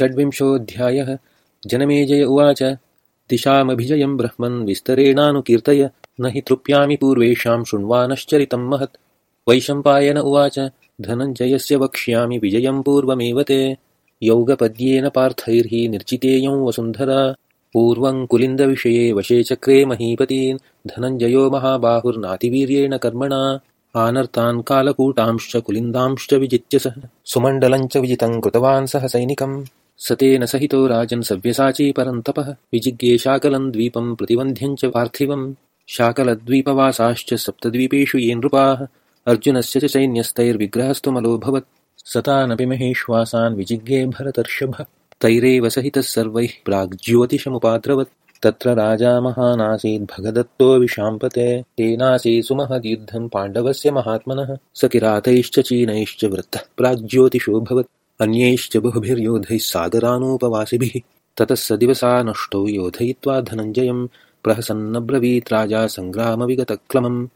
षड्विंशोऽध्यायः। जनमेजय उवाच। दिशामभिजयं ब्रह्मन् विस्तरेणानुकीर्तय। न हि तृप्यामि पूर्वेषां शृण्वानश्चरितं महत्। वैशम्पायन उवाच। धनञ्जयस्य वक्ष्यामि विजयं पूर्वमेव ते। यौगपद्येन पार्थैर्हि निर्चितेयं वसुन्धरा। पूर्वं कुलिन्दविषये वशे चक्रे महीपतीन्। धनञ्जयो महाबाहुर्नातिवीर्येण कर्मणा। आनर्तान् कालकूटांश्च कुलिन्दांश्च विजित्य सः। सुमण्डलञ्च विजितं कृतवान् सह सैनिकम् स तेन सहितो राजन् सव्यसाची परन्तपः विजिज्ञे शाकलन्द्वीपं प्रतिवन्ध्यञ्च पार्थिवं शाकलद्वीपवासाश्च सप्तद्वीपेषु ये नृपाः। अर्जुनस्य च सैन्यस्तैर्विग्रहस्तुमलोऽभवत् सतानपि महेश्वासान् विजिज्ञे भरतर्षभ। तैरेव सहितः सर्वैः प्राग्ज्योतिषमुपाद्रवत्। तत्र राजा महानासीद्भगदत्तो विशाम्पते। तेनासी सुमहद्युद्धं पाण्डवस्य महात्मनः। स किरातैश्च चीनैश्च वृत्तः। प्राग्ज्योतिषोऽभवत् अन्यैश्च बहुभिर्योधैः सादरानोपवासिभिः। ततः स दिवसा नष्टौ योधयित्वा धनञ्जयं प्रहसन्नब्रवीत् राजा सङ्ग्रामविगतक्लमम्